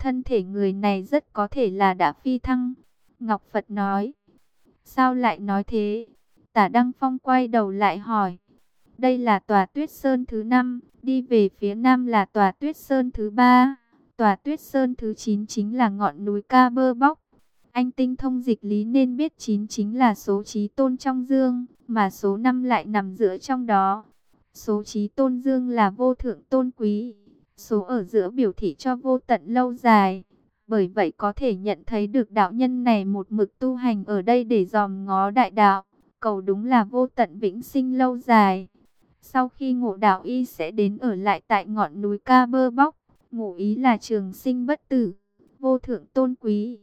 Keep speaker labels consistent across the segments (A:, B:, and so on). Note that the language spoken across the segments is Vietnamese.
A: thân thể người này rất có thể là đã phi thăng. Ngọc Phật nói, sao lại nói thế? Tả Đăng Phong quay đầu lại hỏi, đây là tòa tuyết sơn thứ 5, đi về phía nam là tòa tuyết sơn thứ 3, tòa tuyết sơn thứ 9 chính là ngọn núi Ca Bơ Bóc. Anh tinh thông dịch lý nên biết 9 chính là số trí tôn trong dương, mà số 5 lại nằm giữa trong đó. Số trí tôn dương là vô thượng tôn quý, số ở giữa biểu thị cho vô tận lâu dài. Bởi vậy có thể nhận thấy được đạo nhân này một mực tu hành ở đây để dòm ngó đại đạo, cầu đúng là vô tận vĩnh sinh lâu dài. Sau khi ngộ đạo y sẽ đến ở lại tại ngọn núi Ca Bơ Bóc, ngụ ý là trường sinh bất tử, vô thượng tôn quý.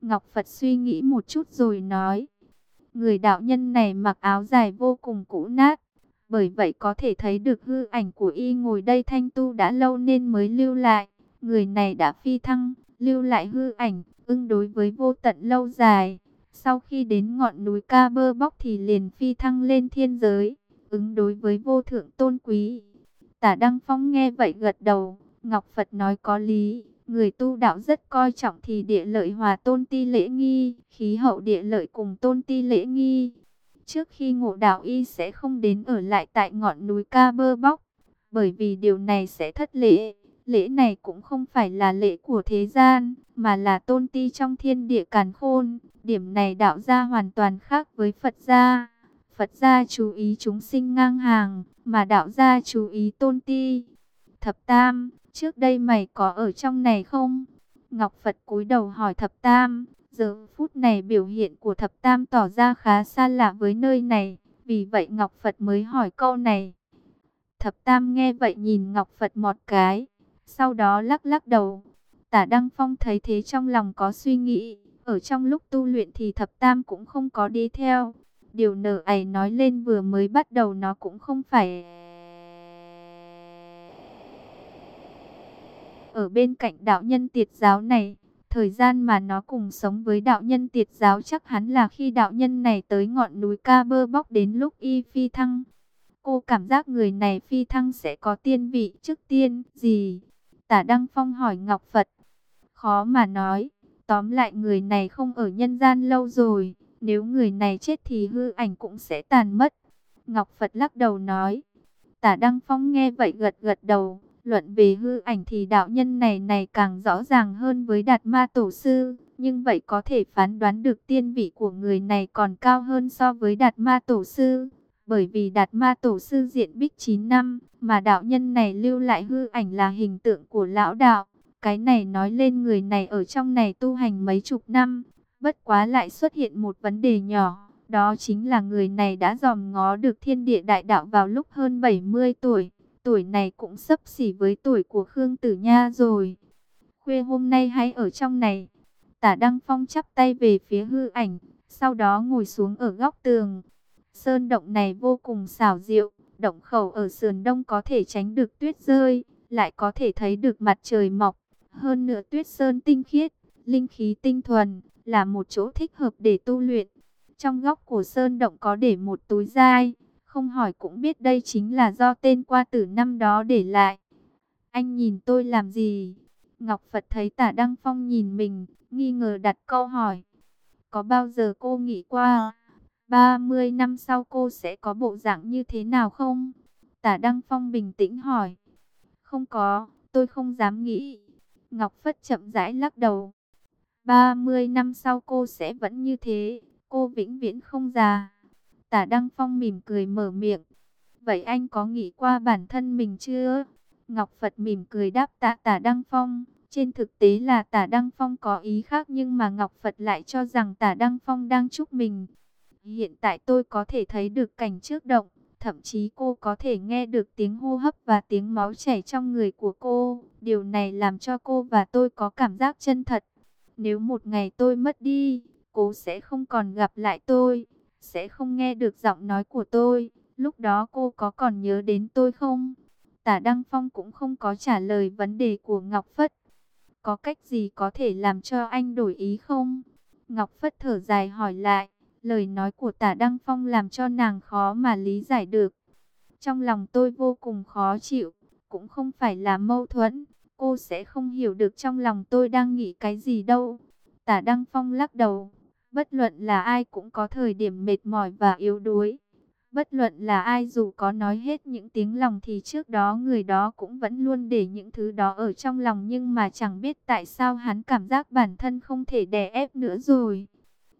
A: Ngọc Phật suy nghĩ một chút rồi nói, người đạo nhân này mặc áo dài vô cùng cũ nát, bởi vậy có thể thấy được hư ảnh của y ngồi đây thanh tu đã lâu nên mới lưu lại. Người này đã phi thăng, lưu lại hư ảnh, ưng đối với vô tận lâu dài. Sau khi đến ngọn núi Ca Bơ Bóc thì liền phi thăng lên thiên giới, ứng đối với vô thượng tôn quý. Tả Đăng Phong nghe vậy gật đầu, Ngọc Phật nói có lý, người tu đạo rất coi trọng thì địa lợi hòa tôn ti lễ nghi, khí hậu địa lợi cùng tôn ti lễ nghi. Trước khi ngộ đạo y sẽ không đến ở lại tại ngọn núi Ca Bơ Bóc, bởi vì điều này sẽ thất lễ. Lễ này cũng không phải là lễ của thế gian, mà là tôn ti trong thiên địa càn khôn. Điểm này đạo gia hoàn toàn khác với Phật gia. Phật gia chú ý chúng sinh ngang hàng, mà đạo gia chú ý tôn ti. Thập Tam, trước đây mày có ở trong này không? Ngọc Phật cúi đầu hỏi Thập Tam, Giờ phút này biểu hiện của thập tam tỏ ra khá xa lạ với nơi này, vì vậy Ngọc Phật mới hỏi câu này. Thập tam nghe vậy nhìn Ngọc Phật một cái, sau đó lắc lắc đầu. Tả Đăng Phong thấy thế trong lòng có suy nghĩ, ở trong lúc tu luyện thì thập tam cũng không có đi theo. Điều nở ấy nói lên vừa mới bắt đầu nó cũng không phải... Ở bên cạnh đạo nhân tiệt giáo này, Thời gian mà nó cùng sống với đạo nhân tiệt giáo chắc hắn là khi đạo nhân này tới ngọn núi ca bơ bóc đến lúc y phi thăng. Cô cảm giác người này phi thăng sẽ có tiên vị trước tiên gì? Tả Đăng Phong hỏi Ngọc Phật. Khó mà nói, tóm lại người này không ở nhân gian lâu rồi. Nếu người này chết thì hư ảnh cũng sẽ tàn mất. Ngọc Phật lắc đầu nói. Tả Đăng Phong nghe vậy gật gật đầu. Luận về hư ảnh thì đạo nhân này này càng rõ ràng hơn với Đạt Ma Tổ Sư. Nhưng vậy có thể phán đoán được tiên vị của người này còn cao hơn so với Đạt Ma Tổ Sư. Bởi vì Đạt Ma Tổ Sư diện bích 9 năm, mà đạo nhân này lưu lại hư ảnh là hình tượng của lão đạo. Cái này nói lên người này ở trong này tu hành mấy chục năm, bất quá lại xuất hiện một vấn đề nhỏ. Đó chính là người này đã dòm ngó được thiên địa đại đạo vào lúc hơn 70 tuổi tuổi này cũng sấp xỉ với tuổi của Khương Tử Nha rồi. Khuya hôm nay hãy ở trong này. Tả Đăng Phong chắp tay về phía hư ảnh, sau đó ngồi xuống ở góc tường. Sơn động này vô cùng xảo diệu, động khẩu ở sườn đông có thể tránh được tuyết rơi, lại có thể thấy được mặt trời mọc. Hơn nữa tuyết sơn tinh khiết, linh khí tinh thuần, là một chỗ thích hợp để tu luyện. Trong góc của sơn động có để một túi dai, không hỏi cũng biết đây chính là do tên qua tử năm đó để lại. Anh nhìn tôi làm gì? Ngọc Phật thấy tả Đăng Phong nhìn mình, nghi ngờ đặt câu hỏi. Có bao giờ cô nghĩ qua 30 năm sau cô sẽ có bộ dạng như thế nào không? Tả Đăng Phong bình tĩnh hỏi. Không có, tôi không dám nghĩ. Ngọc Phất chậm rãi lắc đầu. 30 năm sau cô sẽ vẫn như thế, cô vĩnh viễn không già. Tả Đăng Phong mỉm cười mở miệng. Vậy anh có nghĩ qua bản thân mình chưa? Ngọc Phật mỉm cười đáp tạ Tả Đăng Phong. Trên thực tế là Tả Đăng Phong có ý khác nhưng mà Ngọc Phật lại cho rằng Tả Đăng Phong đang chúc mình. Hiện tại tôi có thể thấy được cảnh trước động, thậm chí cô có thể nghe được tiếng hô hấp và tiếng máu chảy trong người của cô. Điều này làm cho cô và tôi có cảm giác chân thật. Nếu một ngày tôi mất đi, cô sẽ không còn gặp lại tôi sẽ không nghe được giọng nói của tôi. Lúc đó cô có còn nhớ đến tôi không? Tả Đăng Phong cũng không có trả lời vấn đề của Ngọc Phất. Có cách gì có thể làm cho anh đổi ý không? Ngọc Phất thở dài hỏi lại. Lời nói của tả Đăng Phong làm cho nàng khó mà lý giải được. Trong lòng tôi vô cùng khó chịu. Cũng không phải là mâu thuẫn. Cô sẽ không hiểu được trong lòng tôi đang nghĩ cái gì đâu. Tả Đăng Phong lắc đầu. Bất luận là ai cũng có thời điểm mệt mỏi và yếu đuối. Bất luận là ai dù có nói hết những tiếng lòng thì trước đó người đó cũng vẫn luôn để những thứ đó ở trong lòng nhưng mà chẳng biết tại sao hắn cảm giác bản thân không thể đè ép nữa rồi.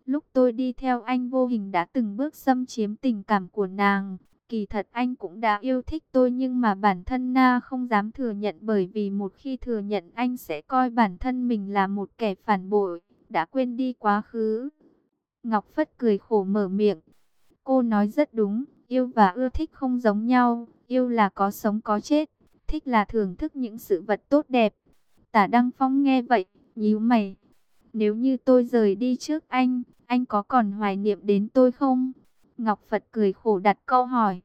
A: Lúc tôi đi theo anh vô hình đã từng bước xâm chiếm tình cảm của nàng. Kỳ thật anh cũng đã yêu thích tôi nhưng mà bản thân Na không dám thừa nhận bởi vì một khi thừa nhận anh sẽ coi bản thân mình là một kẻ phản bội, đã quên đi quá khứ. Ngọc Phất cười khổ mở miệng. Cô nói rất đúng, yêu và ưa thích không giống nhau, yêu là có sống có chết, thích là thưởng thức những sự vật tốt đẹp. Tả Đăng Phong nghe vậy, nhíu mày. Nếu như tôi rời đi trước anh, anh có còn hoài niệm đến tôi không? Ngọc Phật cười khổ đặt câu hỏi.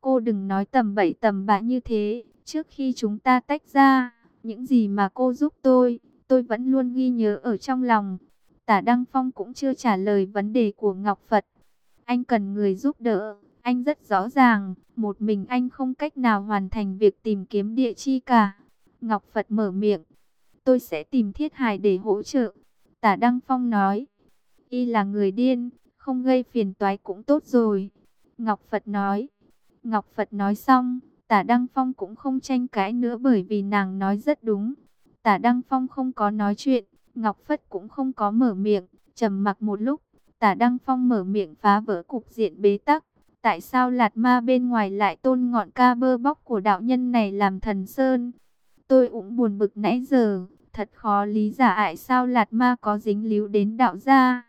A: Cô đừng nói tầm bậy tầm bạ như thế, trước khi chúng ta tách ra, những gì mà cô giúp tôi, tôi vẫn luôn ghi nhớ ở trong lòng. Tả Đăng Phong cũng chưa trả lời vấn đề của Ngọc Phật. Anh cần người giúp đỡ, anh rất rõ ràng, một mình anh không cách nào hoàn thành việc tìm kiếm địa chi cả. Ngọc Phật mở miệng, tôi sẽ tìm thiết hài để hỗ trợ. Tả Đăng Phong nói, y là người điên, không gây phiền toái cũng tốt rồi. Ngọc Phật nói, Ngọc Phật nói xong, tả Đăng Phong cũng không tranh cãi nữa bởi vì nàng nói rất đúng. Tả Đăng Phong không có nói chuyện, Ngọc Phất cũng không có mở miệng, trầm mặc một lúc, tả Đăng Phong mở miệng phá vỡ cục diện bế tắc. Tại sao Lạt Ma bên ngoài lại tôn ngọn ca bơ bóc của đạo nhân này làm thần sơn? Tôi cũng buồn bực nãy giờ, thật khó lý giải sao Lạt Ma có dính líu đến đạo gia.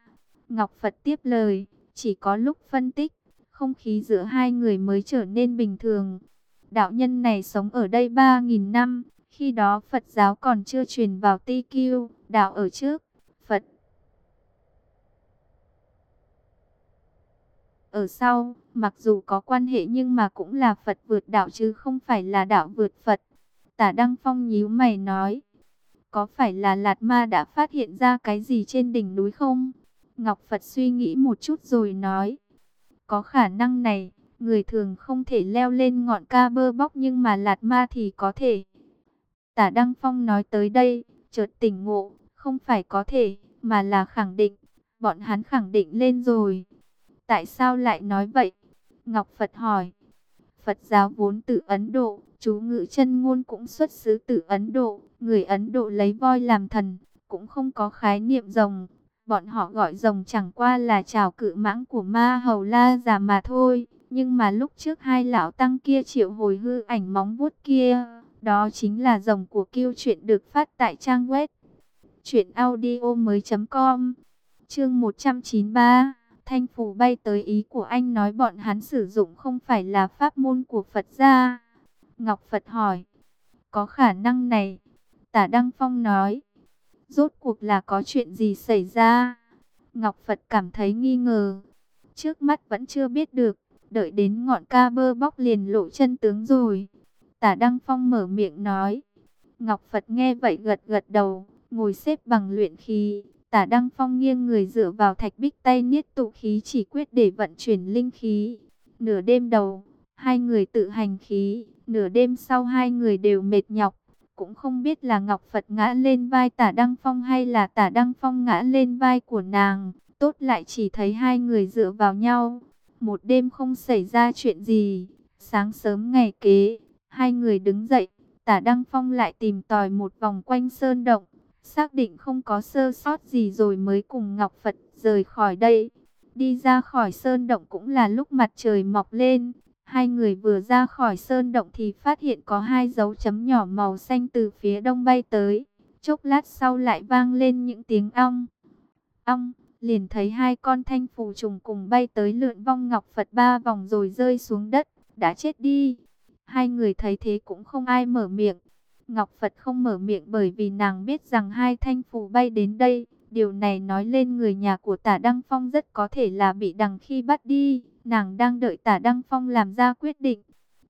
A: Ngọc Phật tiếp lời, chỉ có lúc phân tích, không khí giữa hai người mới trở nên bình thường. Đạo nhân này sống ở đây 3.000 năm, khi đó Phật giáo còn chưa truyền vào Ti Kiêu, đạo ở trước, Phật. Ở sau, mặc dù có quan hệ nhưng mà cũng là Phật vượt đạo chứ không phải là đạo vượt Phật. Tả Đăng Phong nhíu mày nói, có phải là Lạt Ma đã phát hiện ra cái gì trên đỉnh núi không? Ngọc Phật suy nghĩ một chút rồi nói. Có khả năng này, người thường không thể leo lên ngọn ca bơ bóc nhưng mà lạt ma thì có thể. Tả Đăng Phong nói tới đây, chợt tỉnh ngộ, không phải có thể, mà là khẳng định. Bọn hắn khẳng định lên rồi. Tại sao lại nói vậy? Ngọc Phật hỏi. Phật giáo vốn từ Ấn Độ, chú ngữ chân ngôn cũng xuất xứ từ Ấn Độ. Người Ấn Độ lấy voi làm thần, cũng không có khái niệm rồng, Bọn họ gọi rồng chẳng qua là chào cự mãng của ma hầu la già mà thôi. Nhưng mà lúc trước hai lão tăng kia triệu hồi hư ảnh móng vuốt kia, đó chính là dòng của kiêu chuyện được phát tại trang web. Chuyện audio mới com Chương 193 Thanh phủ bay tới ý của anh nói bọn hắn sử dụng không phải là pháp môn của Phật gia. Ngọc Phật hỏi, có khả năng này? Tả Đăng Phong nói, Rốt cuộc là có chuyện gì xảy ra? Ngọc Phật cảm thấy nghi ngờ. Trước mắt vẫn chưa biết được. Đợi đến ngọn ca bơ bóc liền lộ chân tướng rồi. Tả Đăng Phong mở miệng nói. Ngọc Phật nghe vậy gật gật đầu. Ngồi xếp bằng luyện khí. Tả Đăng Phong nghiêng người dựa vào thạch bích tay niết tụ khí chỉ quyết để vận chuyển linh khí. Nửa đêm đầu, hai người tự hành khí. Nửa đêm sau hai người đều mệt nhọc cũng không biết là Ngọc Phật ngã lên vai tả Đăng Phong hay là tả Đăng Phong ngã lên vai của nàng. Tốt lại chỉ thấy hai người dựa vào nhau. Một đêm không xảy ra chuyện gì. Sáng sớm ngày kế, hai người đứng dậy. Tả Đăng Phong lại tìm tòi một vòng quanh sơn động. Xác định không có sơ sót gì rồi mới cùng Ngọc Phật rời khỏi đây. Đi ra khỏi sơn động cũng là lúc mặt trời mọc lên. Hai người vừa ra khỏi sơn động thì phát hiện có hai dấu chấm nhỏ màu xanh từ phía đông bay tới. Chốc lát sau lại vang lên những tiếng ong. Ong, liền thấy hai con thanh phù trùng cùng bay tới lượn vong ngọc Phật ba vòng rồi rơi xuống đất, đã chết đi. Hai người thấy thế cũng không ai mở miệng. Ngọc Phật không mở miệng bởi vì nàng biết rằng hai thanh phù bay đến đây. Điều này nói lên người nhà của tả Đăng Phong rất có thể là bị đằng khi bắt đi. Nàng đang đợi tả Đăng Phong làm ra quyết định.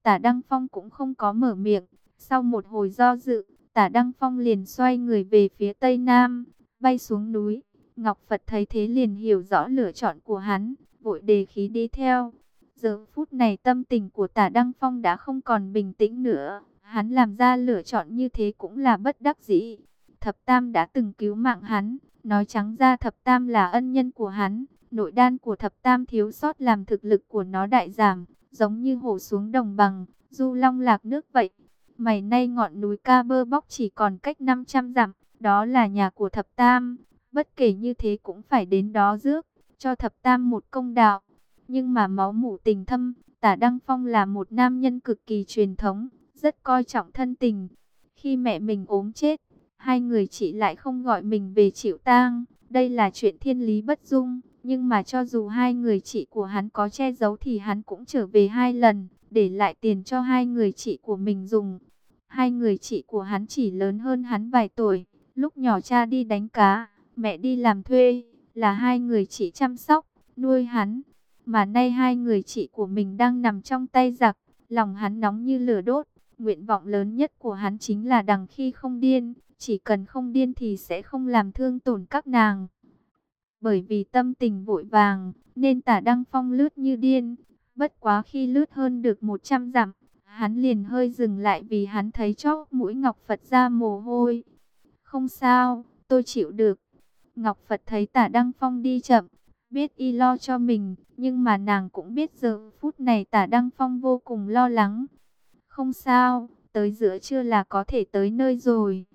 A: Tả Đăng Phong cũng không có mở miệng. Sau một hồi do dự, tả Đăng Phong liền xoay người về phía tây nam, bay xuống núi. Ngọc Phật thấy thế liền hiểu rõ lựa chọn của hắn, vội đề khí đi theo. Giờ phút này tâm tình của tả Đăng Phong đã không còn bình tĩnh nữa. Hắn làm ra lựa chọn như thế cũng là bất đắc dĩ. Thập Tam đã từng cứu mạng hắn, nói trắng ra Thập Tam là ân nhân của hắn. Nội đan của Thập Tam thiếu sót làm thực lực của nó đại giảm, giống như hổ xuống đồng bằng, du long lạc nước vậy. Mày nay ngọn núi ca bơ bóc chỉ còn cách 500 dặm, đó là nhà của Thập Tam. Bất kể như thế cũng phải đến đó rước, cho Thập Tam một công đạo. Nhưng mà máu mủ tình thâm, Tả Đăng Phong là một nam nhân cực kỳ truyền thống, rất coi trọng thân tình. Khi mẹ mình ốm chết, hai người chị lại không gọi mình về chịu tang. Đây là chuyện thiên lý bất dung, nhưng mà cho dù hai người chị của hắn có che giấu thì hắn cũng trở về hai lần, để lại tiền cho hai người chị của mình dùng. Hai người chị của hắn chỉ lớn hơn hắn vài tuổi, lúc nhỏ cha đi đánh cá, mẹ đi làm thuê, là hai người chị chăm sóc, nuôi hắn. Mà nay hai người chị của mình đang nằm trong tay giặc, lòng hắn nóng như lửa đốt. Nguyện vọng lớn nhất của hắn chính là đằng khi không điên, chỉ cần không điên thì sẽ không làm thương tổn các nàng. Bởi vì tâm tình vội vàng, nên tả Đăng Phong lướt như điên. Bất quá khi lướt hơn được 100 dặm, hắn liền hơi dừng lại vì hắn thấy chóp mũi Ngọc Phật ra mồ hôi. Không sao, tôi chịu được. Ngọc Phật thấy tả Đăng Phong đi chậm, biết y lo cho mình, nhưng mà nàng cũng biết giờ phút này tả Đăng Phong vô cùng lo lắng. Không sao, tới giữa trưa là có thể tới nơi rồi.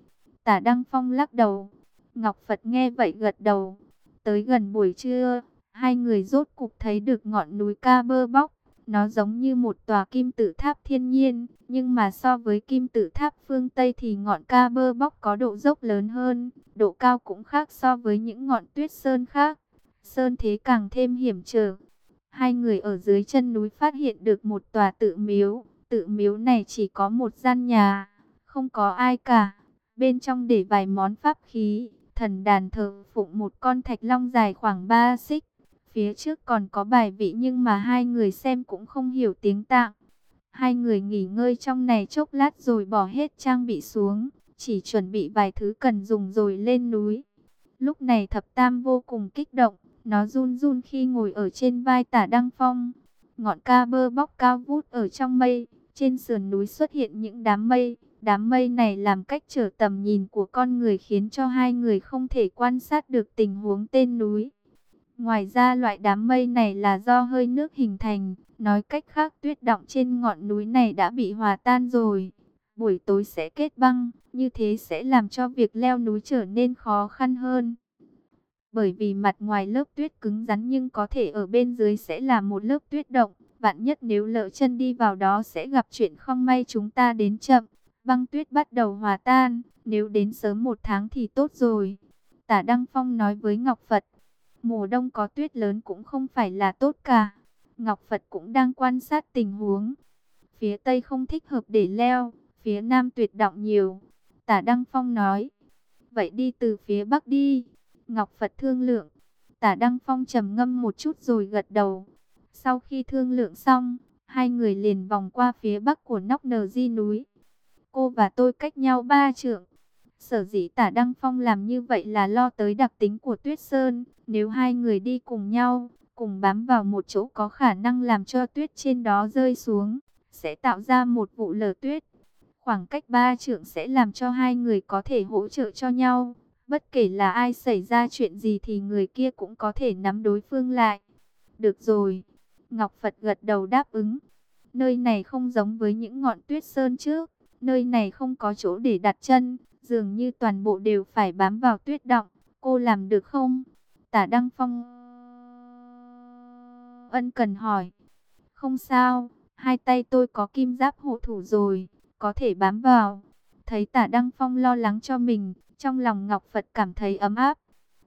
A: Tả Đăng Phong lắc đầu. Ngọc Phật nghe vậy gật đầu. Tới gần buổi trưa, hai người rốt cục thấy được ngọn núi ca bơ bóc. Nó giống như một tòa kim tự tháp thiên nhiên, nhưng mà so với kim tự tháp phương Tây thì ngọn ca bơ bóc có độ dốc lớn hơn, độ cao cũng khác so với những ngọn tuyết sơn khác. Sơn thế càng thêm hiểm trở. Hai người ở dưới chân núi phát hiện được một tòa tự miếu, Tự miếu này chỉ có một gian nhà, không có ai cả. Bên trong để vài món pháp khí, thần đàn thờ phụng một con thạch long dài khoảng 3 xích. Phía trước còn có bài vị nhưng mà hai người xem cũng không hiểu tiếng tạng. Hai người nghỉ ngơi trong này chốc lát rồi bỏ hết trang bị xuống, chỉ chuẩn bị vài thứ cần dùng rồi lên núi. Lúc này thập tam vô cùng kích động, nó run run khi ngồi ở trên vai tả đăng phong. Ngọn ca bơ bóc cao vút ở trong mây, trên sườn núi xuất hiện những đám mây, đám mây này làm cách trở tầm nhìn của con người khiến cho hai người không thể quan sát được tình huống tên núi. Ngoài ra loại đám mây này là do hơi nước hình thành, nói cách khác tuyết động trên ngọn núi này đã bị hòa tan rồi. Buổi tối sẽ kết băng, như thế sẽ làm cho việc leo núi trở nên khó khăn hơn. Bởi vì mặt ngoài lớp tuyết cứng rắn nhưng có thể ở bên dưới sẽ là một lớp tuyết động. Vạn nhất nếu lỡ chân đi vào đó sẽ gặp chuyện không may chúng ta đến chậm. Băng tuyết bắt đầu hòa tan, nếu đến sớm một tháng thì tốt rồi. Tả Đăng Phong nói với Ngọc Phật, mùa đông có tuyết lớn cũng không phải là tốt cả. Ngọc Phật cũng đang quan sát tình huống. Phía Tây không thích hợp để leo, phía Nam tuyệt động nhiều. Tả Đăng Phong nói, vậy đi từ phía Bắc đi. Ngọc Phật thương lượng, tả Đăng Phong trầm ngâm một chút rồi gật đầu. Sau khi thương lượng xong, hai người liền vòng qua phía bắc của nóc nờ di núi. Cô và tôi cách nhau ba trượng. Sở dĩ tả Đăng Phong làm như vậy là lo tới đặc tính của Tuyết Sơn. Nếu hai người đi cùng nhau, cùng bám vào một chỗ có khả năng làm cho tuyết trên đó rơi xuống, sẽ tạo ra một vụ lở tuyết. Khoảng cách ba trượng sẽ làm cho hai người có thể hỗ trợ cho nhau. Bất kể là ai xảy ra chuyện gì thì người kia cũng có thể nắm đối phương lại. Được rồi, Ngọc Phật gật đầu đáp ứng. Nơi này không giống với những ngọn tuyết sơn trước. Nơi này không có chỗ để đặt chân. Dường như toàn bộ đều phải bám vào tuyết động. Cô làm được không? Tả Đăng Phong ân cần hỏi. Không sao, hai tay tôi có kim giáp hộ thủ rồi, có thể bám vào. Thấy tả Đăng Phong lo lắng cho mình, trong lòng Ngọc Phật cảm thấy ấm áp.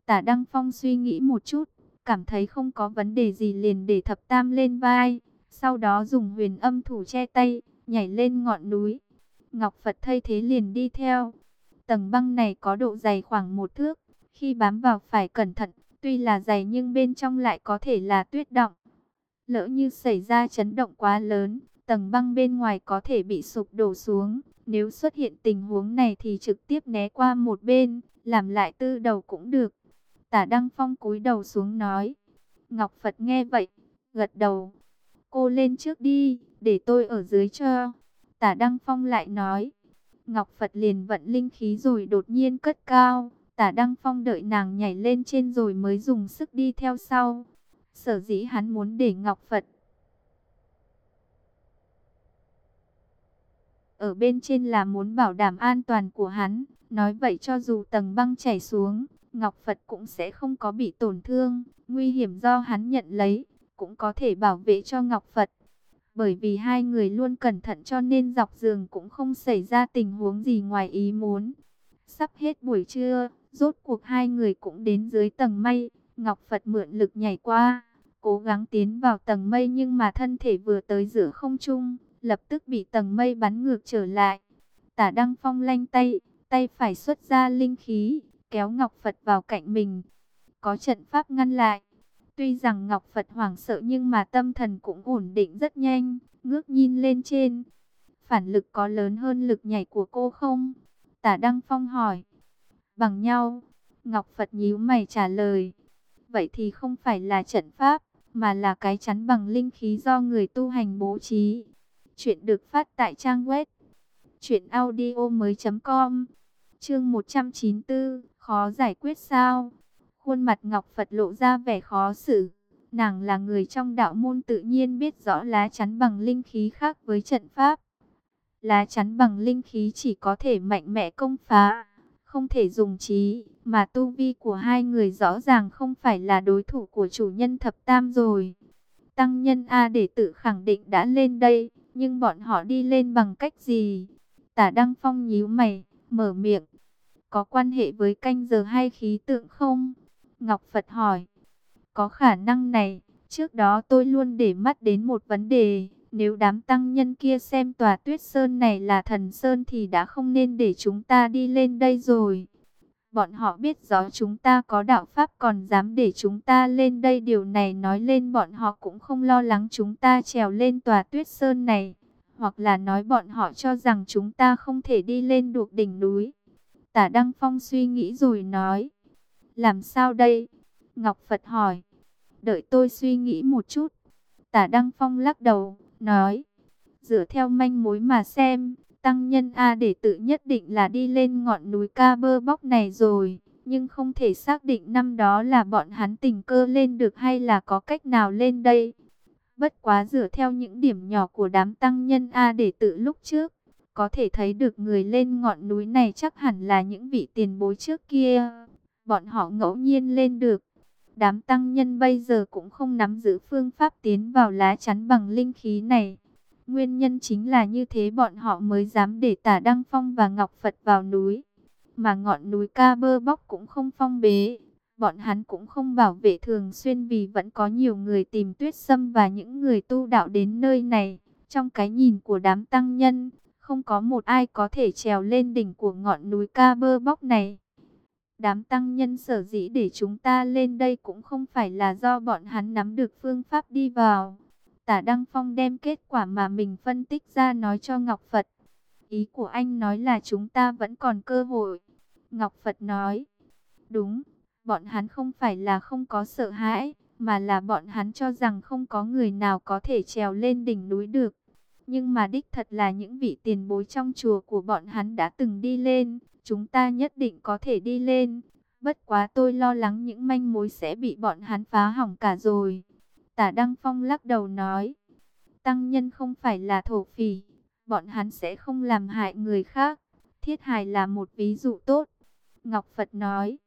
A: Tả Đăng Phong suy nghĩ một chút, cảm thấy không có vấn đề gì liền để thập tam lên vai, sau đó dùng huyền âm thủ che tay, nhảy lên ngọn núi. Ngọc Phật thay thế liền đi theo. Tầng băng này có độ dày khoảng một thước, khi bám vào phải cẩn thận, tuy là dày nhưng bên trong lại có thể là tuyết động. Lỡ như xảy ra chấn động quá lớn, tầng băng bên ngoài có thể bị sụp đổ xuống. Nếu xuất hiện tình huống này thì trực tiếp né qua một bên, làm lại tư đầu cũng được. Tả Đăng Phong cúi đầu xuống nói. Ngọc Phật nghe vậy, gật đầu. Cô lên trước đi, để tôi ở dưới cho. Tả Đăng Phong lại nói, Ngọc Phật liền vận linh khí rồi đột nhiên cất cao. Tả Đăng Phong đợi nàng nhảy lên trên rồi mới dùng sức đi theo sau. Sở dĩ hắn muốn để Ngọc Phật ở bên trên là muốn bảo đảm an toàn của hắn. Nói vậy cho dù tầng băng chảy xuống, Ngọc Phật cũng sẽ không có bị tổn thương. Nguy hiểm do hắn nhận lấy, cũng có thể bảo vệ cho Ngọc Phật. Bởi vì hai người luôn cẩn thận cho nên dọc giường cũng không xảy ra tình huống gì ngoài ý muốn. Sắp hết buổi trưa, rốt cuộc hai người cũng đến dưới tầng mây. Ngọc Phật mượn lực nhảy qua, cố gắng tiến vào tầng mây nhưng mà thân thể vừa tới giữa không trung, lập tức bị tầng mây bắn ngược trở lại. Tả Đăng Phong lanh tay, tay phải xuất ra linh khí, kéo Ngọc Phật vào cạnh mình. Có trận pháp ngăn lại. Tuy rằng Ngọc Phật hoảng sợ nhưng mà tâm thần cũng ổn định rất nhanh, ngước nhìn lên trên. Phản lực có lớn hơn lực nhảy của cô không? Tả Đăng Phong hỏi. Bằng nhau. Ngọc Phật nhíu mày trả lời. Vậy thì không phải là trận pháp, mà là cái chắn bằng linh khí do người tu hành bố trí. Chuyện được phát tại trang web truyệnaudiomoi.com. Chương 194, khó giải quyết sao? Khuôn mặt Ngọc Phật lộ ra vẻ khó xử. Nàng là người trong đạo môn tự nhiên biết rõ lá chắn bằng linh khí khác với trận pháp. Lá chắn bằng linh khí chỉ có thể mạnh mẽ công phá, không thể dùng trí, mà tu vi của hai người rõ ràng không phải là đối thủ của chủ nhân thập tam rồi. Tăng nhân A để tự khẳng định đã lên đây, nhưng bọn họ đi lên bằng cách gì? Tả Đăng Phong nhíu mày, mở miệng. Có quan hệ với canh giờ hay khí tượng không? Ngọc Phật hỏi. Có khả năng này, trước đó tôi luôn để mắt đến một vấn đề. Nếu đám tăng nhân kia xem tòa tuyết sơn này là thần sơn thì đã không nên để chúng ta đi lên đây rồi. Bọn họ biết rõ chúng ta có đạo pháp còn dám để chúng ta lên đây. Điều này nói lên bọn họ cũng không lo lắng chúng ta trèo lên tòa tuyết sơn này. Hoặc là nói bọn họ cho rằng chúng ta không thể đi lên được đỉnh núi. Tả Đăng Phong suy nghĩ rồi nói. Làm sao đây? Ngọc Phật hỏi. Đợi tôi suy nghĩ một chút. Tả Đăng Phong lắc đầu, nói. Dựa theo manh mối mà xem, tăng nhân A để tự nhất định là đi lên ngọn núi ca bơ bóc này rồi. Nhưng không thể xác định năm đó là bọn hắn tình cơ lên được hay là có cách nào lên đây. Bất quá dựa theo những điểm nhỏ của đám tăng nhân A để tự lúc trước, có thể thấy được người lên ngọn núi này chắc hẳn là những vị tiền bối trước kia. Bọn họ ngẫu nhiên lên được. Đám tăng nhân bây giờ cũng không nắm giữ phương pháp tiến vào lá chắn bằng linh khí này. Nguyên nhân chính là như thế bọn họ mới dám để tả Đăng Phong và Ngọc Phật vào núi. Mà ngọn núi ca bơ bóc cũng không phong bế. Bọn hắn cũng không bảo vệ thường xuyên vì vẫn có nhiều người tìm tuyết sâm và những người tu đạo đến nơi này. Trong cái nhìn của đám tăng nhân, không có một ai có thể trèo lên đỉnh của ngọn núi ca bơ bóc này. Đám tăng nhân sở dĩ để chúng ta lên đây cũng không phải là do bọn hắn nắm được phương pháp đi vào. Tả Đăng Phong đem kết quả mà mình phân tích ra nói cho Ngọc Phật. Ý của anh nói là chúng ta vẫn còn cơ hội. Ngọc Phật nói, đúng, bọn hắn không phải là không có sợ hãi, mà là bọn hắn cho rằng không có người nào có thể trèo lên đỉnh núi được. Nhưng mà đích thật là những vị tiền bối trong chùa của bọn hắn đã từng đi lên, chúng ta nhất định có thể đi lên. Bất quá tôi lo lắng những manh mối sẽ bị bọn hắn phá hỏng cả rồi. Tả Đăng Phong lắc đầu nói, tăng nhân không phải là thổ phỉ, bọn hắn sẽ không làm hại người khác. Thiết hài là một ví dụ tốt. Ngọc Phật nói,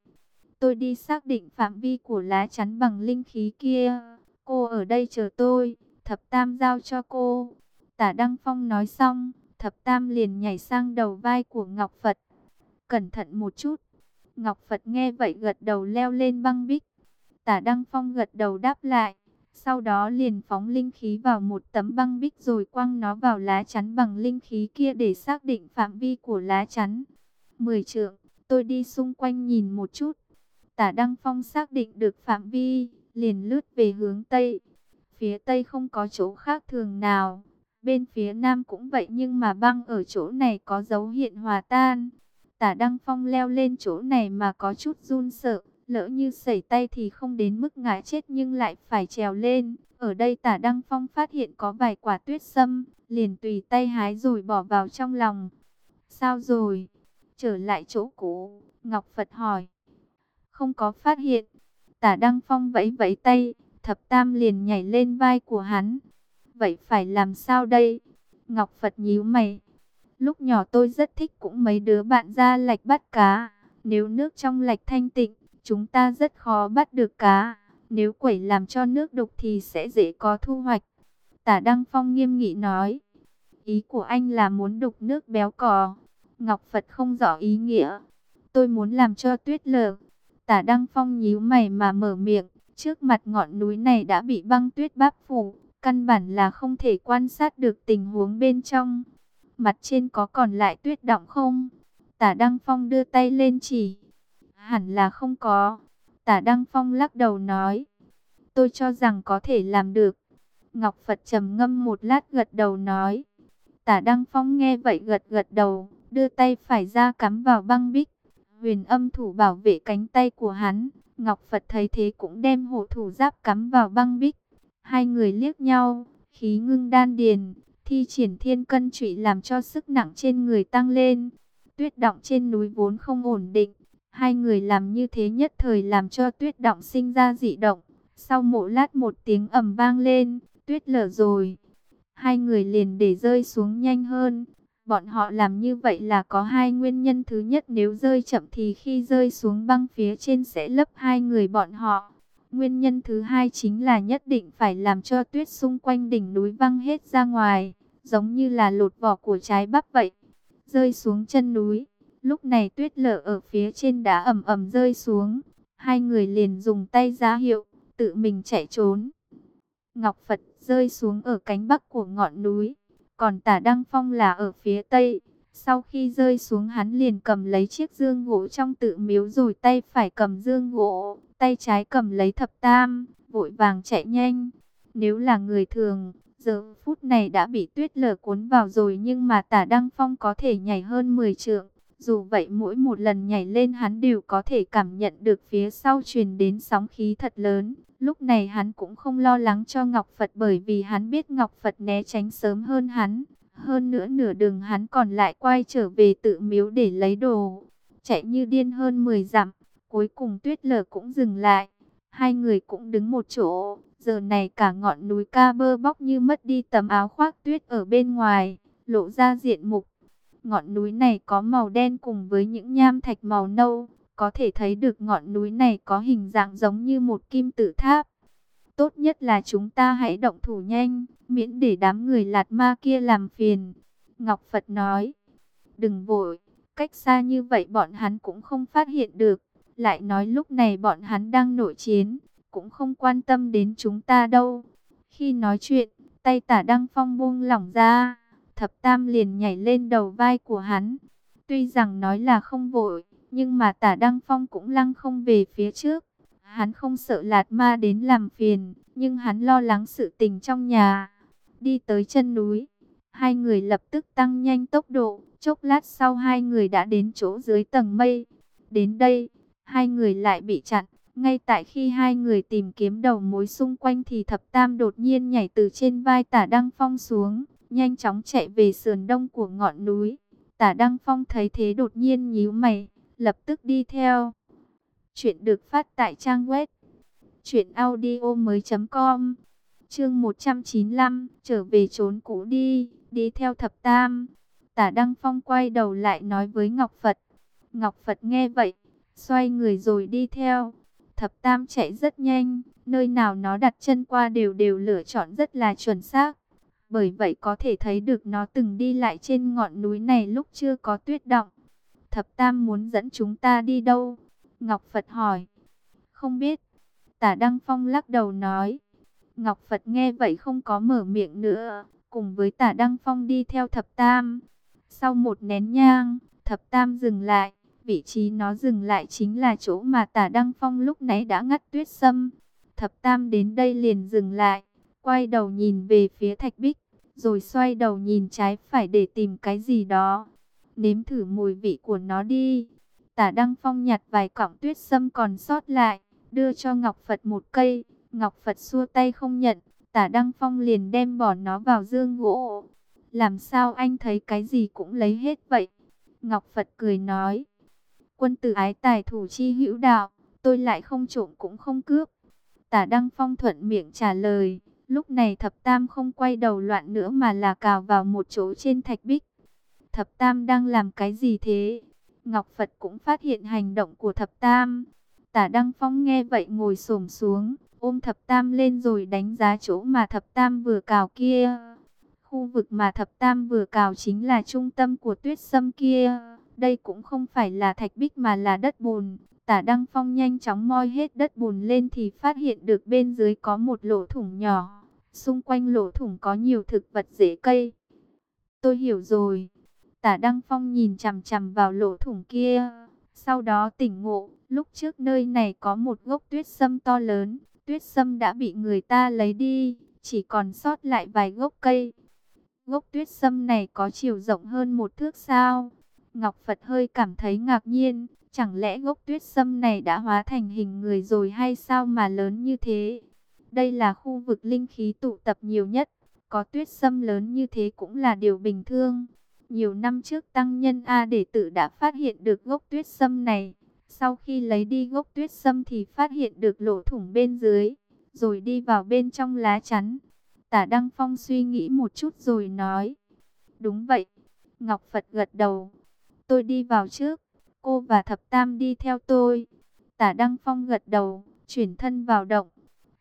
A: tôi đi xác định phạm vi của lá chắn bằng linh khí kia. Cô ở đây chờ tôi, thập tam giao cho cô. Tả Đăng Phong nói xong, thập tam liền nhảy sang đầu vai của Ngọc Phật. Cẩn thận một chút. Ngọc Phật nghe vậy gật đầu leo lên băng bích. Tả Đăng Phong gật đầu đáp lại. Sau đó liền phóng linh khí vào một tấm băng bích rồi quăng nó vào lá chắn bằng linh khí kia để xác định phạm vi của lá chắn. Mười trượng, tôi đi xung quanh nhìn một chút. Tả Đăng Phong xác định được phạm vi, liền lướt về hướng Tây. Phía Tây không có chỗ khác thường nào. Bên phía Nam cũng vậy nhưng mà băng ở chỗ này có dấu hiện hòa tan. Tả Đăng Phong leo lên chỗ này mà có chút run sợ. Lỡ như xảy tay thì không đến mức ngã chết nhưng lại phải trèo lên. Ở đây tả Đăng Phong phát hiện có vài quả tuyết sâm, liền tùy tay hái rồi bỏ vào trong lòng. Sao rồi? Trở lại chỗ cũ, Ngọc Phật hỏi. Không có phát hiện. Tả Đăng Phong vẫy vẫy tay, thập tam liền nhảy lên vai của hắn. Vậy phải làm sao đây? Ngọc Phật nhíu mày. Lúc nhỏ tôi rất thích cũng mấy đứa bạn ra lạch bắt cá. Nếu nước trong lạch thanh tịnh, chúng ta rất khó bắt được cá. Nếu quẩy làm cho nước đục thì sẽ dễ có thu hoạch. Tả Đăng Phong nghiêm nghị nói. Ý của anh là muốn đục nước béo cò. Ngọc Phật không rõ ý nghĩa. Tôi muốn làm cho tuyết lở. Tả Đăng Phong nhíu mày mà mở miệng. Trước mặt ngọn núi này đã bị băng tuyết báp phủ. Căn bản là không thể quan sát được tình huống bên trong. Mặt trên có còn lại tuyết động không? Tả Đăng Phong đưa tay lên chỉ. Hẳn là không có. Tả Đăng Phong lắc đầu nói. Tôi cho rằng có thể làm được. Ngọc Phật trầm ngâm một lát gật đầu nói. Tả Đăng Phong nghe vậy gật gật đầu. Đưa tay phải ra cắm vào băng bích. Huyền âm thủ bảo vệ cánh tay của hắn. Ngọc Phật thấy thế cũng đem hộ thủ giáp cắm vào băng bích. Hai người liếc nhau. Khí ngưng đan điền. Thi triển thiên cân trụy làm cho sức nặng trên người tăng lên. Tuyết động trên núi vốn không ổn định Hai người làm như thế nhất thời làm cho tuyết động sinh ra dị động. Sau một lát một tiếng ầm vang lên, tuyết lở rồi. Hai người liền để rơi xuống nhanh hơn. Bọn họ làm như vậy là có hai nguyên nhân. Thứ nhất nếu rơi chậm thì khi rơi xuống băng phía trên sẽ lấp hai người bọn họ. Nguyên nhân thứ hai chính là nhất định phải làm cho tuyết xung quanh đỉnh núi văng hết ra ngoài. Giống như là lột vỏ của trái bắp vậy. Rơi xuống chân núi Lúc này tuyết lở ở phía trên đá ẩm ẩm rơi xuống. Hai người liền dùng tay ra hiệu, tự mình chạy trốn. Ngọc Phật rơi xuống ở cánh bắc của ngọn núi. Còn tả Đăng Phong là ở phía tây. Sau khi rơi xuống hắn liền cầm lấy chiếc dương gỗ trong tự miếu rồi tay phải cầm dương gỗ, tay trái cầm lấy thập tam, vội vàng chạy nhanh. Nếu là người thường, giờ phút này đã bị tuyết lở cuốn vào rồi nhưng mà tả Đăng Phong có thể nhảy hơn 10 trượng. Dù vậy mỗi một lần nhảy lên hắn đều có thể cảm nhận được phía sau truyền đến sóng khí thật lớn. Lúc này hắn cũng không lo lắng cho Ngọc Phật bởi vì hắn biết Ngọc Phật né tránh sớm hơn hắn. Hơn nữa nửa đường hắn còn lại quay trở về tự miếu để lấy đồ. Chạy như điên hơn 10 dặm. Cuối cùng tuyết lở cũng dừng lại. Hai người cũng đứng một chỗ. Giờ này cả ngọn núi ca bơ bóc như mất đi tấm áo khoác tuyết ở bên ngoài. Lộ ra diện mục Ngọn núi này có màu đen cùng với những nham thạch màu nâu. Có thể thấy được ngọn núi này có hình dạng giống như một kim tự tháp. Tốt nhất là chúng ta hãy động thủ nhanh, miễn để đám người lạt ma kia làm phiền. Ngọc Phật nói, đừng vội, cách xa như vậy bọn hắn cũng không phát hiện được. Lại nói lúc này bọn hắn đang nội chiến, cũng không quan tâm đến chúng ta đâu. Khi nói chuyện, tay tả Đăng Phong buông lỏng ra thập tam liền nhảy lên đầu vai của hắn. Tuy rằng nói là không vội, nhưng mà tả Đăng Phong cũng lăng không về phía trước. Hắn không sợ lạt ma đến làm phiền, nhưng hắn lo lắng sự tình trong nhà. Đi tới chân núi, hai người lập tức tăng nhanh tốc độ. Chốc lát sau hai người đã đến chỗ dưới tầng mây. Đến đây, hai người lại bị chặn. Ngay tại khi hai người tìm kiếm đầu mối xung quanh thì thập tam đột nhiên nhảy từ trên vai tả Đăng Phong xuống nhanh chóng chạy về sườn đông của ngọn núi. Tả Đăng Phong thấy thế đột nhiên nhíu mày, lập tức đi theo. Chuyện được phát tại trang web truyệnaudiomoi.com. Chương 195, trở về trốn cũ đi, đi theo thập tam. Tả Đăng Phong quay đầu lại nói với Ngọc Phật. Ngọc Phật nghe vậy, xoay người rồi đi theo. Thập tam chạy rất nhanh, nơi nào nó đặt chân qua đều đều lựa chọn rất là chuẩn xác. Bởi vậy có thể thấy được nó từng đi lại trên ngọn núi này lúc chưa có tuyết động. Thập Tam muốn dẫn chúng ta đi đâu? Ngọc Phật hỏi. Không biết. Tả Đăng Phong lắc đầu nói. Ngọc Phật nghe vậy không có mở miệng nữa. Cùng với tả Đăng Phong đi theo Thập Tam. Sau một nén nhang, Thập Tam dừng lại. Vị trí nó dừng lại chính là chỗ mà tả Đăng Phong lúc nãy đã ngắt tuyết sâm. Thập Tam đến đây liền dừng lại quay đầu nhìn về phía thạch bích, rồi xoay đầu nhìn trái phải để tìm cái gì đó. Nếm thử mùi vị của nó đi. Tả Đăng Phong nhặt vài cọng tuyết sâm còn sót lại, đưa cho Ngọc Phật một cây. Ngọc Phật xua tay không nhận, Tả Đăng Phong liền đem bỏ nó vào dương gỗ. Làm sao anh thấy cái gì cũng lấy hết vậy? Ngọc Phật cười nói. Quân tử ái tài thủ chi hữu đạo, tôi lại không trộm cũng không cướp. Tả Đăng Phong thuận miệng trả lời. Lúc này thập tam không quay đầu loạn nữa mà là cào vào một chỗ trên thạch bích. Thập tam đang làm cái gì thế? Ngọc Phật cũng phát hiện hành động của thập tam. Tả Đăng Phong nghe vậy ngồi xổm xuống, ôm thập tam lên rồi đánh giá chỗ mà thập tam vừa cào kia. Khu vực mà thập tam vừa cào chính là trung tâm của tuyết sâm kia. Đây cũng không phải là thạch bích mà là đất bùn. Tả Đăng Phong nhanh chóng moi hết đất bùn lên thì phát hiện được bên dưới có một lỗ thủng nhỏ. Xung quanh lỗ thủng có nhiều thực vật rễ cây. Tôi hiểu rồi. Tả Đăng Phong nhìn chằm chằm vào lỗ thủng kia. Sau đó tỉnh ngộ, lúc trước nơi này có một gốc tuyết sâm to lớn. Tuyết sâm đã bị người ta lấy đi, chỉ còn sót lại vài gốc cây. Gốc tuyết sâm này có chiều rộng hơn một thước sao. Ngọc Phật hơi cảm thấy ngạc nhiên, chẳng lẽ gốc tuyết sâm này đã hóa thành hình người rồi hay sao mà lớn như thế? Đây là khu vực linh khí tụ tập nhiều nhất, có tuyết sâm lớn như thế cũng là điều bình thường. Nhiều năm trước tăng nhân A đệ tử đã phát hiện được gốc tuyết sâm này. Sau khi lấy đi gốc tuyết sâm thì phát hiện được lỗ thủng bên dưới, rồi đi vào bên trong lá chắn. Tả Đăng Phong suy nghĩ một chút rồi nói. Đúng vậy. Ngọc Phật gật đầu. Tôi đi vào trước. Cô và Thập Tam đi theo tôi. Tả Đăng Phong gật đầu, chuyển thân vào động.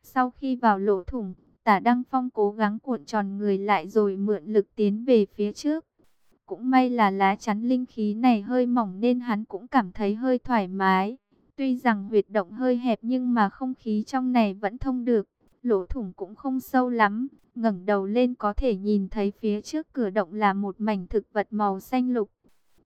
A: Sau khi vào lỗ thủng, Tả Đăng Phong cố gắng cuộn tròn người lại rồi mượn lực tiến về phía trước. Cũng may là lá chắn linh khí này hơi mỏng nên hắn cũng cảm thấy hơi thoải mái. Tuy rằng huyệt động hơi hẹp nhưng mà không khí trong này vẫn thông được. Lỗ thủng cũng không sâu lắm. ngẩng đầu lên có thể nhìn thấy phía trước cửa động là một mảnh thực vật màu xanh lục.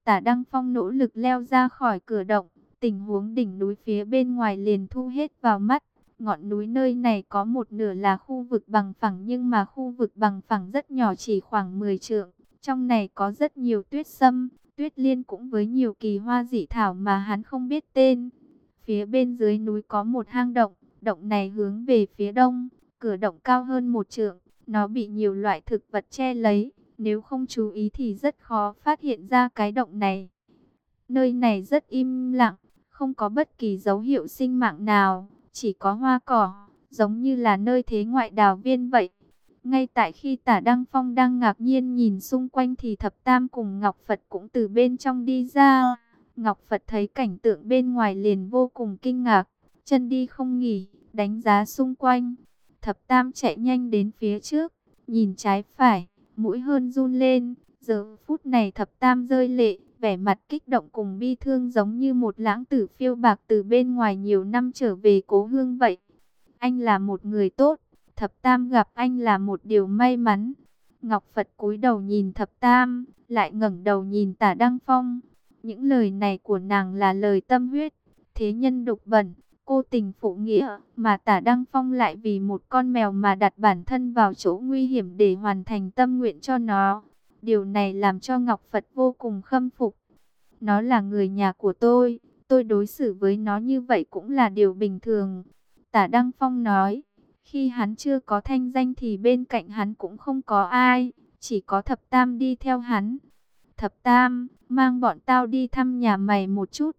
A: Tả Đăng Phong nỗ lực leo ra khỏi cửa động. Tình huống đỉnh núi phía bên ngoài liền thu hết vào mắt. Ngọn núi nơi này có một nửa là khu vực bằng phẳng nhưng mà khu vực bằng phẳng rất nhỏ chỉ khoảng 10 trượng. Trong này có rất nhiều tuyết sâm, tuyết liên cũng với nhiều kỳ hoa dị thảo mà hắn không biết tên. Phía bên dưới núi có một hang động, động này hướng về phía đông, cửa động cao hơn một trượng, nó bị nhiều loại thực vật che lấy, nếu không chú ý thì rất khó phát hiện ra cái động này. Nơi này rất im lặng, không có bất kỳ dấu hiệu sinh mạng nào, chỉ có hoa cỏ, giống như là nơi thế ngoại đào viên vậy. Ngay tại khi tả Đăng Phong đang ngạc nhiên nhìn xung quanh thì thập tam cùng Ngọc Phật cũng từ bên trong đi ra. Ngọc Phật thấy cảnh tượng bên ngoài liền vô cùng kinh ngạc, chân đi không nghỉ, đánh giá xung quanh. Thập tam chạy nhanh đến phía trước, nhìn trái phải, mũi hơn run lên. Giờ phút này thập tam rơi lệ, vẻ mặt kích động cùng bi thương giống như một lãng tử phiêu bạc từ bên ngoài nhiều năm trở về cố hương vậy. Anh là một người tốt, Thập Tam gặp anh là một điều may mắn. Ngọc Phật cúi đầu nhìn Thập Tam, lại ngẩng đầu nhìn Tả Đăng Phong. Những lời này của nàng là lời tâm huyết, thế nhân đục bẩn, cô tình phụ nghĩa, mà Tả Đăng Phong lại vì một con mèo mà đặt bản thân vào chỗ nguy hiểm để hoàn thành tâm nguyện cho nó. Điều này làm cho Ngọc Phật vô cùng khâm phục. Nó là người nhà của tôi, tôi đối xử với nó như vậy cũng là điều bình thường. Tả Đăng Phong nói, khi hắn chưa có thanh danh thì bên cạnh hắn cũng không có ai, chỉ có thập tam đi theo hắn. Thập tam, mang bọn tao đi thăm nhà mày một chút.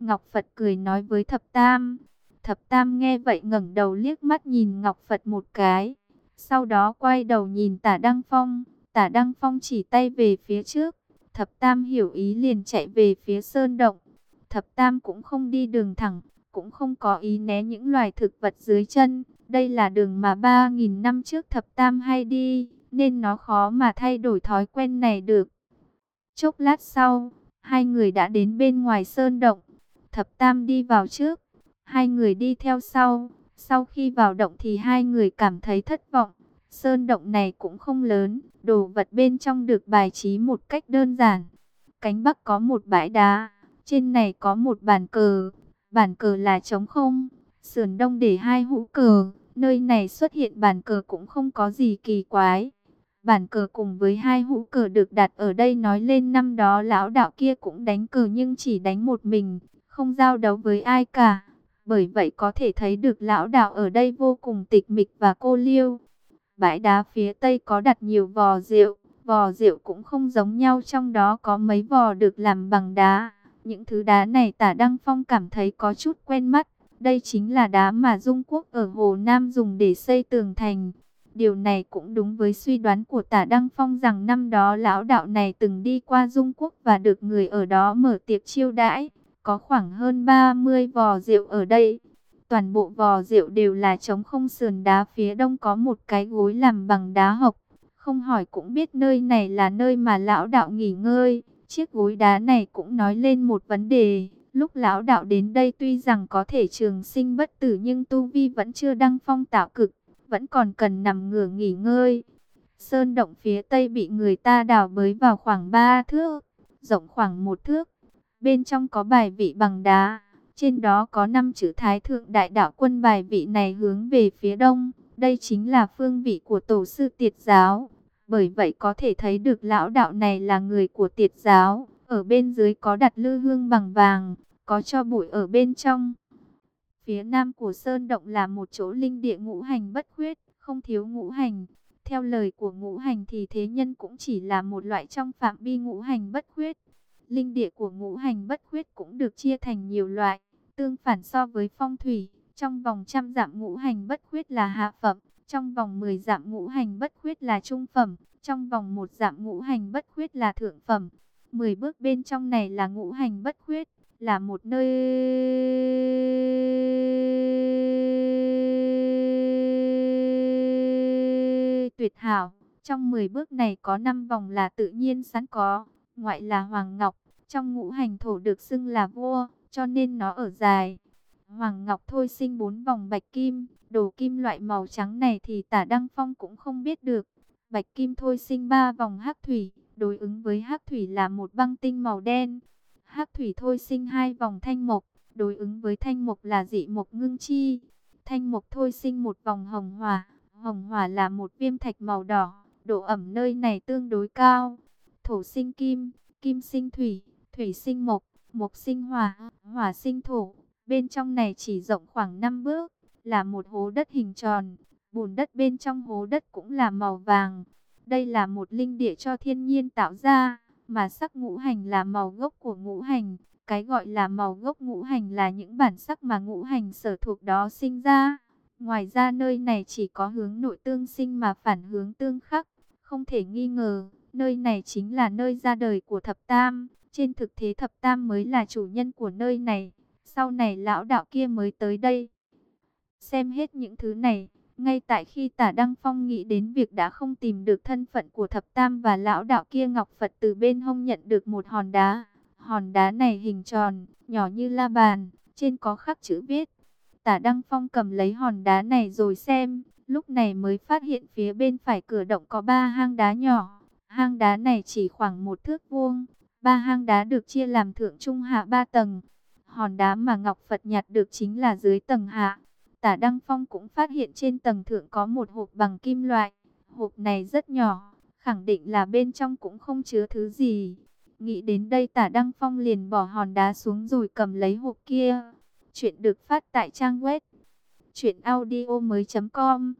A: Ngọc Phật cười nói với thập tam. Thập tam nghe vậy ngẩng đầu liếc mắt nhìn Ngọc Phật một cái. Sau đó quay đầu nhìn tả Đăng Phong. Tả Đăng Phong chỉ tay về phía trước. Thập tam hiểu ý liền chạy về phía sơn động. Thập tam cũng không đi đường thẳng, cũng không có ý né những loài thực vật dưới chân. Đây là đường mà 3.000 năm trước thập tam hay đi, nên nó khó mà thay đổi thói quen này được. Chốc lát sau, hai người đã đến bên ngoài sơn động. Thập tam đi vào trước, hai người đi theo sau. Sau khi vào động thì hai người cảm thấy thất vọng. Sơn động này cũng không lớn, đồ vật bên trong được bài trí một cách đơn giản. Cánh bắc có một bãi đá, trên này có một bàn cờ, bàn cờ là trống không, sườn đông để hai hũ cờ, nơi này xuất hiện bàn cờ cũng không có gì kỳ quái. Bàn cờ cùng với hai hũ cờ được đặt ở đây nói lên năm đó lão đạo kia cũng đánh cờ nhưng chỉ đánh một mình, không giao đấu với ai cả. Bởi vậy có thể thấy được lão đạo ở đây vô cùng tịch mịch và cô liêu. Bãi đá phía tây có đặt nhiều vò rượu, vò rượu cũng không giống nhau trong đó có mấy vò được làm bằng đá. Những thứ đá này tả Đăng Phong cảm thấy có chút quen mắt. Đây chính là đá mà Dung Quốc ở Hồ Nam dùng để xây tường thành. Điều này cũng đúng với suy đoán của tả Đăng Phong rằng năm đó lão đạo này từng đi qua Dung Quốc và được người ở đó mở tiệc chiêu đãi. Có khoảng hơn 30 vò rượu ở đây. Toàn bộ vò rượu đều là trống không sườn đá phía đông có một cái gối làm bằng đá hộc. Không hỏi cũng biết nơi này là nơi mà lão đạo nghỉ ngơi. Chiếc gối đá này cũng nói lên một vấn đề. Lúc lão đạo đến đây tuy rằng có thể trường sinh bất tử nhưng tu vi vẫn chưa đăng phong tạo cực, vẫn còn cần nằm ngửa nghỉ ngơi. Sơn động phía tây bị người ta đào bới vào khoảng 3 thước, rộng khoảng một thước. Bên trong có bài vị bằng đá, trên đó có 5 chữ Thái Thượng Đại Đạo Quân bài vị này hướng về phía đông. Đây chính là phương vị của tổ sư tiệt giáo. Bởi vậy có thể thấy được lão đạo này là người của tiệt giáo. Ở bên dưới có đặt lư hương bằng vàng, có cho bụi ở bên trong. Phía nam của sơn động là một chỗ linh địa ngũ hành bất khuyết, không thiếu ngũ hành. Theo lời của ngũ hành thì thế nhân cũng chỉ là một loại trong phạm vi ngũ hành bất khuyết. Linh địa của ngũ hành bất khuyết cũng được chia thành nhiều loại, tương phản so với phong thủy. Trong vòng trăm dặm ngũ hành bất khuyết là hạ phẩm, trong vòng 10 dặm ngũ hành bất khuyết là trung phẩm, trong vòng một dặm ngũ hành bất khuyết là thượng phẩm. 10 bước bên trong này là ngũ hành bất khuyết, là một nơi tuyệt hảo. Trong 10 bước này có 5 vòng là tự nhiên sẵn có, ngoại là Hoàng Ngọc, trong ngũ hành thổ được xưng là vua, cho nên nó ở dài. Hoàng Ngọc thôi sinh bốn vòng bạch kim, đồ kim loại màu trắng này thì tả Đăng Phong cũng không biết được. Bạch kim thôi sinh ba vòng hắc thủy, đối ứng với hắc thủy là một băng tinh màu đen. Hắc thủy thôi sinh hai vòng thanh mộc, đối ứng với thanh mộc là dị mộc ngưng chi. Thanh mộc thôi sinh một vòng hồng hỏa, hồng hỏa là một viêm thạch màu đỏ, độ ẩm nơi này tương đối cao. Thổ sinh kim, kim sinh thủy, thủy sinh mộc, mộc sinh hỏa, hỏa sinh thổ. Bên trong này chỉ rộng khoảng 5 bước, là một hố đất hình tròn. Bùn đất bên trong hố đất cũng là màu vàng. Đây là một linh địa cho thiên nhiên tạo ra, mà sắc ngũ hành là màu gốc của ngũ hành. Cái gọi là màu gốc ngũ hành là những bản sắc mà ngũ hành sở thuộc đó sinh ra. Ngoài ra nơi này chỉ có hướng nội tương sinh mà phản hướng tương khắc. Không thể nghi ngờ, nơi này chính là nơi ra đời của thập tam. Trên thực thế thập tam mới là chủ nhân của nơi này. Sau này lão đạo kia mới tới đây. Xem hết những thứ này, ngay tại khi tả Đăng Phong nghĩ đến việc đã không tìm được thân phận của thập tam và lão đạo kia Ngọc Phật từ bên hông nhận được một hòn đá. Hòn đá này hình tròn, nhỏ như la bàn, trên có khắc chữ viết. Tả Đăng Phong cầm lấy hòn đá này rồi xem, lúc này mới phát hiện phía bên phải cửa động có ba hang đá nhỏ. Hang đá này chỉ khoảng một thước vuông, ba hang đá được chia làm thượng trung hạ ba tầng. Hòn đá mà Ngọc Phật nhặt được chính là dưới tầng hạ. Tả Đăng Phong cũng phát hiện trên tầng thượng có một hộp bằng kim loại. Hộp này rất nhỏ, khẳng định là bên trong cũng không chứa thứ gì. Nghĩ đến đây tả Đăng Phong liền bỏ hòn đá xuống rồi cầm lấy hộp kia. Chuyện được phát tại trang web truyệnaudiomoi.com.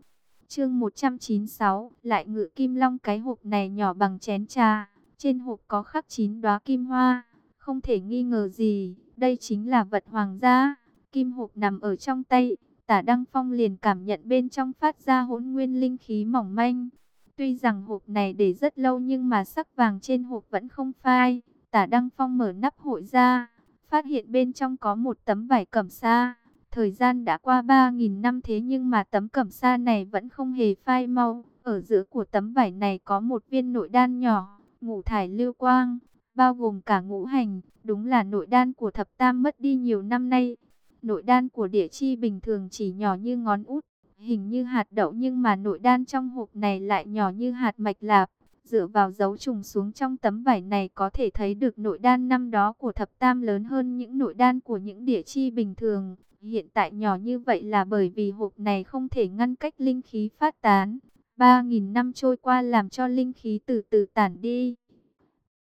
A: Chương 196, lại ngự kim long cái hộp này nhỏ bằng chén trà, trên hộp có khắc chín đóa kim hoa, không thể nghi ngờ gì, đây chính là vật hoàng gia. Kim hộp nằm ở trong tay, Tả Đăng Phong liền cảm nhận bên trong phát ra hỗn nguyên linh khí mỏng manh. Tuy rằng hộp này để rất lâu nhưng mà sắc vàng trên hộp vẫn không phai. Tả Đăng Phong mở nắp hội ra, phát hiện bên trong có một tấm vải cẩm sa. Thời gian đã qua 3.000 năm thế nhưng mà tấm cẩm sa này vẫn không hề phai mau. Ở giữa của tấm vải này có một viên nội đan nhỏ, ngũ thải lưu quang, bao gồm cả ngũ hành. Đúng là nội đan của thập tam mất đi nhiều năm nay. Nội đan của địa chi bình thường chỉ nhỏ như ngón út, hình như hạt đậu nhưng mà nội đan trong hộp này lại nhỏ như hạt mạch lạp. Dựa vào dấu trùng xuống trong tấm vải này có thể thấy được nội đan năm đó của thập tam lớn hơn những nội đan của những địa chi bình thường. Hiện tại nhỏ như vậy là bởi vì hộp này không thể ngăn cách linh khí phát tán. 3.000 năm trôi qua làm cho linh khí từ từ tản đi.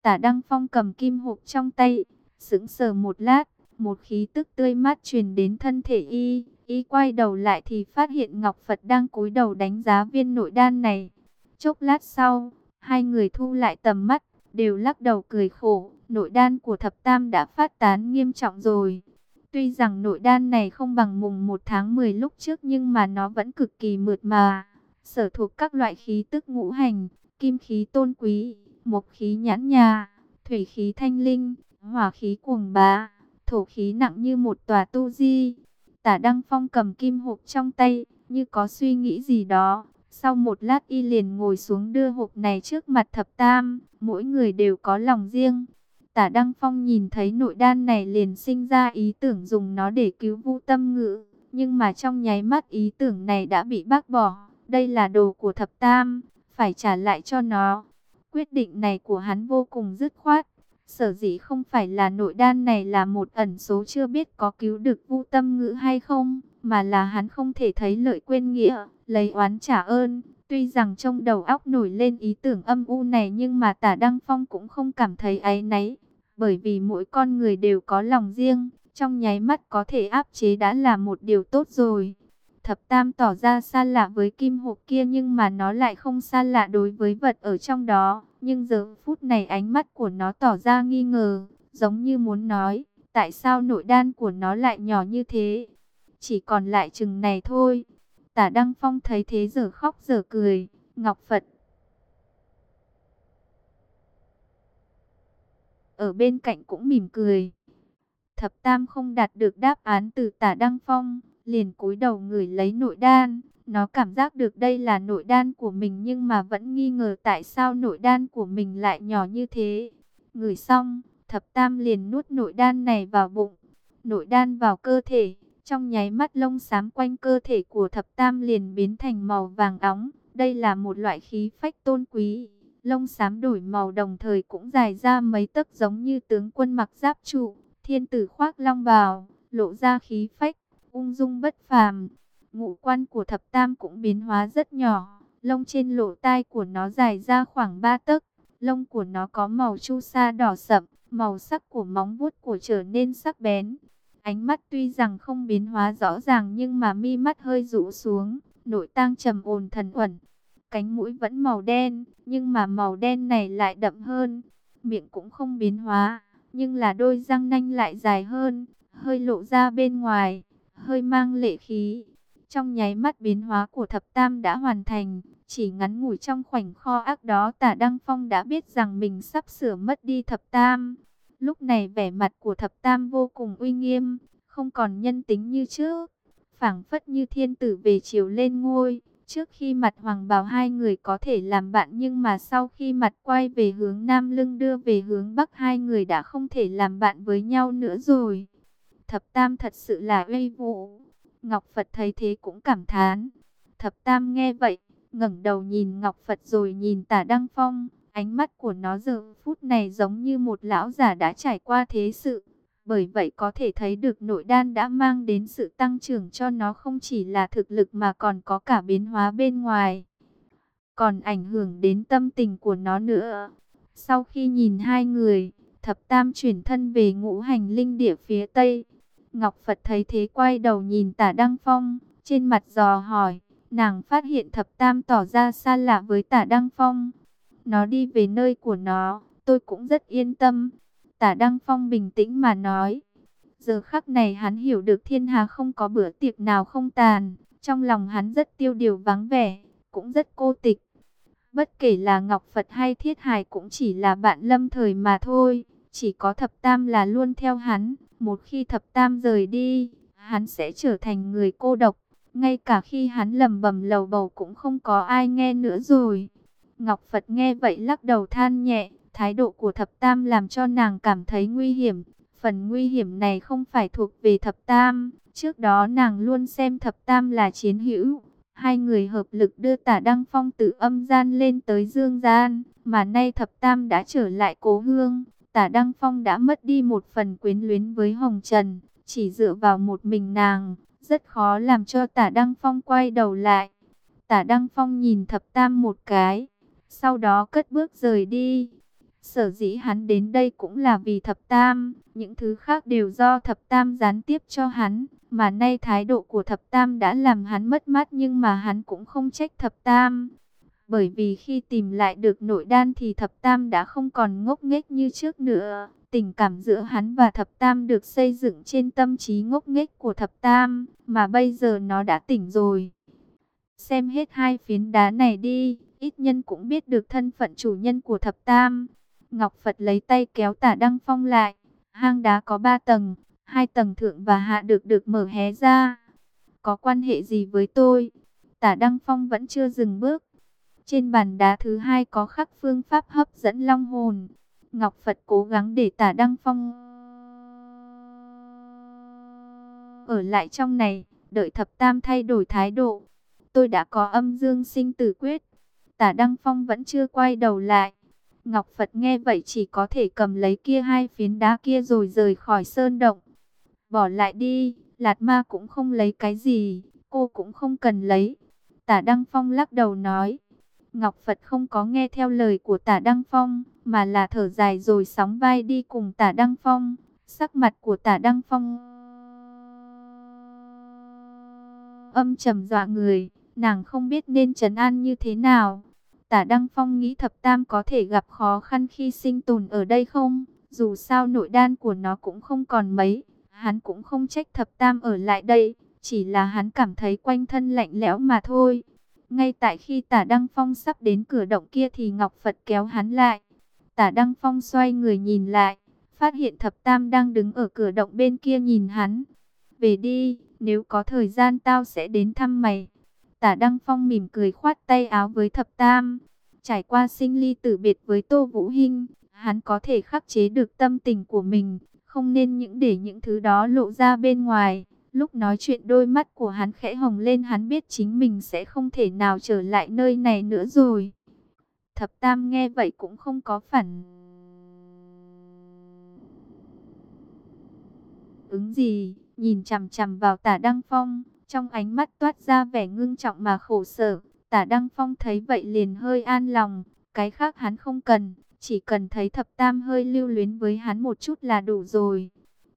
A: Tả Đăng Phong cầm kim hộp trong tay, sững sờ một lát, một khí tức tươi mát truyền đến thân thể y, Y quay đầu lại thì phát hiện Ngọc Phật đang cúi đầu đánh giá viên nội đan này. Chốc lát sau, hai người thu lại tầm mắt, đều lắc đầu cười khổ. Nội đan của thập tam đã phát tán nghiêm trọng rồi. Tuy rằng nội đan này không bằng mùng 1 tháng 10 lúc trước nhưng mà nó vẫn cực kỳ mượt mà. Sở thuộc các loại khí tức ngũ hành, kim khí tôn quý, mộc khí nhãn nhà, thủy khí thanh linh, hỏa khí cuồng bá, thổ khí nặng như một tòa tu di. Tả Đăng Phong cầm kim hộp trong tay, như có suy nghĩ gì đó. Sau một lát y liền ngồi xuống đưa hộp này trước mặt thập tam, mỗi người đều có lòng riêng. Tả Đăng Phong nhìn thấy nội đan này liền sinh ra ý tưởng dùng nó để cứu vu tâm ngữ. Nhưng mà trong nháy mắt ý tưởng này đã bị bác bỏ. Đây là đồ của thập tam, phải trả lại cho nó. Quyết định này của hắn vô cùng dứt khoát. Sở dĩ không phải là nội đan này là một ẩn số chưa biết có cứu được vu tâm ngữ hay không, mà là hắn không thể thấy lợi quên nghĩa, lấy oán trả ơn. Tuy rằng trong đầu óc nổi lên ý tưởng âm u này nhưng mà tả Đăng Phong cũng không cảm thấy áy náy, bởi vì mỗi con người đều có lòng riêng, trong nháy mắt có thể áp chế đã là một điều tốt rồi. Thập Tam tỏ ra xa lạ với kim hộp kia nhưng mà nó lại không xa lạ đối với vật ở trong đó. Nhưng giờ phút này ánh mắt của nó tỏ ra nghi ngờ, giống như muốn nói, tại sao nội đan của nó lại nhỏ như thế? Chỉ còn lại chừng này thôi. Tả Đăng Phong thấy thế giờ khóc giờ cười, Ngọc Phật. Ở bên cạnh cũng mỉm cười. Thập Tam không đạt được đáp án từ tả Đăng Phong, liền cúi đầu người lấy nội đan. Nó cảm giác được đây là nội đan của mình nhưng mà vẫn nghi ngờ tại sao nội đan của mình lại nhỏ như thế. Người xong, thập tam liền nuốt nội đan này vào bụng, nội đan vào cơ thể. Trong nháy mắt lông xám quanh cơ thể của thập tam liền biến thành màu vàng óng. Đây là một loại khí phách tôn quý. Lông xám đổi màu đồng thời cũng dài ra mấy tấc giống như tướng quân mặc giáp trụ. Thiên tử khoác long bào, lộ ra khí phách, ung dung bất phàm. Ngũ quan của thập tam cũng biến hóa rất nhỏ. Lông trên lỗ tai của nó dài ra khoảng 3 tấc. Lông của nó có màu chu sa đỏ sậm. Màu sắc của móng vuốt của trở nên sắc bén. Ánh mắt tuy rằng không biến hóa rõ ràng nhưng mà mi mắt hơi rũ xuống. Nội tang trầm ồn thần uẩn. Cánh mũi vẫn màu đen. Nhưng mà màu đen này lại đậm hơn. Miệng cũng không biến hóa. Nhưng là đôi răng nanh lại dài hơn. Hơi lộ ra bên ngoài. Hơi mang lệ khí trong nháy mắt biến hóa của thập tam đã hoàn thành, chỉ ngắn ngủi trong khoảnh kho ác đó tả Đăng Phong đã biết rằng mình sắp sửa mất đi thập tam. Lúc này vẻ mặt của thập tam vô cùng uy nghiêm, không còn nhân tính như trước. phảng phất như thiên tử về chiều lên ngôi, trước khi mặt hoàng bào hai người có thể làm bạn nhưng mà sau khi mặt quay về hướng nam lưng đưa về hướng bắc hai người đã không thể làm bạn với nhau nữa rồi. Thập tam thật sự là uy vũ Ngọc Phật thấy thế cũng cảm thán. Thập Tam nghe vậy, ngẩng đầu nhìn Ngọc Phật rồi nhìn Tả Đăng Phong. Ánh mắt của nó giờ phút này giống như một lão già đã trải qua thế sự. Bởi vậy có thể thấy được nội đan đã mang đến sự tăng trưởng cho nó không chỉ là thực lực mà còn có cả biến hóa bên ngoài. Còn ảnh hưởng đến tâm tình của nó nữa. Sau khi nhìn hai người, thập tam chuyển thân về ngũ hành linh địa phía Tây. Ngọc Phật thấy thế quay đầu nhìn tả Đăng Phong, trên mặt dò hỏi, nàng phát hiện thập tam tỏ ra xa lạ với tả Đăng Phong. Nó đi về nơi của nó, tôi cũng rất yên tâm. Tả Đăng Phong bình tĩnh mà nói. Giờ khắc này hắn hiểu được thiên hà không có bữa tiệc nào không tàn. Trong lòng hắn rất tiêu điều vắng vẻ, cũng rất cô tịch. Bất kể là Ngọc Phật hay Thiết Hải cũng chỉ là bạn lâm thời mà thôi. Chỉ có thập tam là luôn theo hắn. Một khi thập tam rời đi, hắn sẽ trở thành người cô độc. Ngay cả khi hắn lầm bầm lầu bầu cũng không có ai nghe nữa rồi. Ngọc Phật nghe vậy lắc đầu than nhẹ. Thái độ của thập tam làm cho nàng cảm thấy nguy hiểm. Phần nguy hiểm này không phải thuộc về thập tam. Trước đó nàng luôn xem thập tam là chiến hữu. Hai người hợp lực đưa tả Đăng Phong từ âm gian lên tới dương gian. Mà nay thập tam đã trở lại cố hương. Tả Đăng Phong đã mất đi một phần quyến luyến với Hồng Trần, chỉ dựa vào một mình nàng, rất khó làm cho Tả Đăng Phong quay đầu lại. Tả Đăng Phong nhìn thập tam một cái, sau đó cất bước rời đi. Sở dĩ hắn đến đây cũng là vì thập tam, những thứ khác đều do thập tam gián tiếp cho hắn, Mà nay thái độ của thập tam đã làm hắn mất mát nhưng mà hắn cũng không trách thập tam. Bởi vì khi tìm lại được nội đan thì thập tam đã không còn ngốc nghếch như trước nữa. Tình cảm giữa hắn và thập tam được xây dựng trên tâm trí ngốc nghếch của thập tam, mà bây giờ nó đã tỉnh rồi. Xem hết hai phiến đá này đi, ít nhân cũng biết được thân phận chủ nhân của thập tam. Ngọc Phật lấy tay kéo tả Đăng Phong lại. Hang đá có ba tầng, hai tầng thượng và hạ được được mở hé ra. Có quan hệ gì với tôi? Tả Đăng Phong vẫn chưa dừng bước. Trên bàn đá thứ hai có khắc phương pháp hấp dẫn long hồn. Ngọc Phật cố gắng để tả Đăng Phong ở lại trong này, đợi thập tam thay đổi thái độ. Tôi đã có âm dương sinh tử quyết. Tả Đăng Phong vẫn chưa quay đầu lại. Ngọc Phật nghe vậy chỉ có thể cầm lấy kia hai phiến đá kia rồi rời khỏi sơn động. Bỏ lại đi, Lạt Ma cũng không lấy cái gì, cô cũng không cần lấy. Tả Đăng Phong lắc đầu nói. Ngọc Phật không có nghe theo lời của tả Đăng Phong, mà là thở dài rồi sóng vai đi cùng tả Đăng Phong. Sắc mặt của tả Đăng Phong âm trầm dọa người, nàng không biết nên trấn an như thế nào. Tả Đăng Phong nghĩ thập tam có thể gặp khó khăn khi sinh tồn ở đây không? Dù sao nội đan của nó cũng không còn mấy, hắn cũng không trách thập tam ở lại đây, chỉ là hắn cảm thấy quanh thân lạnh lẽo mà thôi. Ngay tại khi tả Đăng Phong sắp đến cửa động kia thì Ngọc Phật kéo hắn lại. Tả Đăng Phong xoay người nhìn lại, phát hiện thập tam đang đứng ở cửa động bên kia nhìn hắn. Về đi, nếu có thời gian tao sẽ đến thăm mày. Tả Đăng Phong mỉm cười khoát tay áo với thập tam. Trải qua sinh ly tử biệt với Tô Vũ Hinh, hắn có thể khắc chế được tâm tình của mình, không nên những để những thứ đó lộ ra bên ngoài. Lúc nói chuyện đôi mắt của hắn khẽ hồng lên hắn biết chính mình sẽ không thể nào trở lại nơi này nữa rồi. Thập Tam nghe vậy cũng không có phản ứng gì, nhìn chằm chằm vào tả Đăng Phong, trong ánh mắt toát ra vẻ ngưng trọng mà khổ sở. Tả Đăng Phong thấy vậy liền hơi an lòng, cái khác hắn không cần, chỉ cần thấy thập tam hơi lưu luyến với hắn một chút là đủ rồi.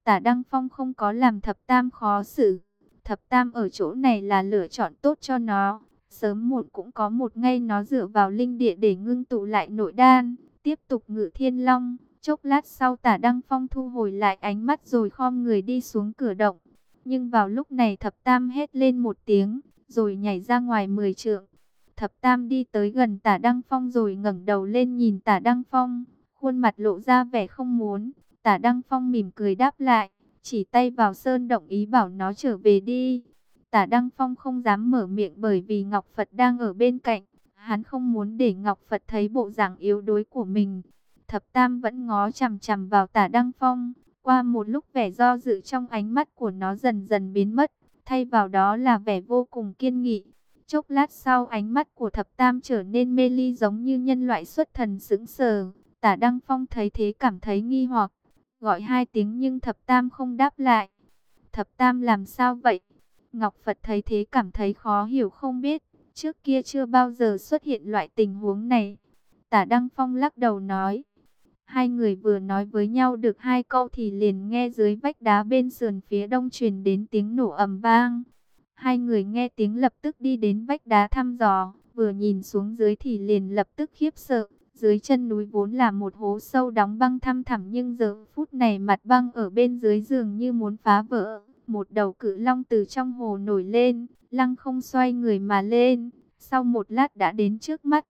A: Tả Đăng Phong không có làm thập tam khó xử, thập tam ở chỗ này là lựa chọn tốt cho nó. Sớm muộn cũng có một ngày nó dựa vào linh địa để ngưng tụ lại nội đan, tiếp tục ngự thiên long. Chốc lát sau tả Đăng Phong thu hồi lại ánh mắt rồi khom người đi xuống cửa động. Nhưng vào lúc này thập tam hét lên một tiếng, rồi nhảy ra ngoài mười trượng. Thập tam đi tới gần tả Đăng Phong rồi ngẩng đầu lên nhìn tả Đăng Phong, khuôn mặt lộ ra vẻ không muốn. Tả Đăng Phong mỉm cười đáp lại, chỉ tay vào sơn động ý bảo nó trở về đi. Tả Đăng Phong không dám mở miệng bởi vì Ngọc Phật đang ở bên cạnh. Hắn không muốn để Ngọc Phật thấy bộ dạng yếu đuối của mình. Thập Tam vẫn ngó chằm chằm vào tả Đăng Phong. Qua một lúc vẻ do dự trong ánh mắt của nó dần dần biến mất. Thay vào đó là vẻ vô cùng kiên nghị. Chốc lát sau ánh mắt của thập tam trở nên mê ly giống như nhân loại xuất thần sững sờ. Tả Đăng Phong thấy thế cảm thấy nghi hoặc. Gọi hai tiếng nhưng thập tam không đáp lại. Thập tam làm sao vậy? Ngọc Phật thấy thế cảm thấy khó hiểu không biết. Trước kia chưa bao giờ xuất hiện loại tình huống này. Tả Đăng Phong lắc đầu nói. Hai người vừa nói với nhau được hai câu thì liền nghe dưới vách đá bên sườn phía đông truyền đến tiếng nổ ầm vang. Hai người nghe tiếng lập tức đi đến vách đá thăm dò, vừa nhìn xuống dưới thì liền lập tức khiếp sợ. Dưới chân núi vốn là một hố sâu đóng băng thăm thẳm nhưng giờ phút này mặt băng ở bên dưới giường như muốn phá vỡ. Một đầu cự long từ trong hồ nổi lên, lăng không xoay người mà lên, sau một lát đã đến trước mắt.